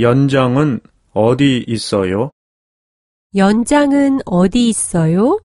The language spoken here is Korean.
연장은 어디 있어요? 연장은 어디 있어요?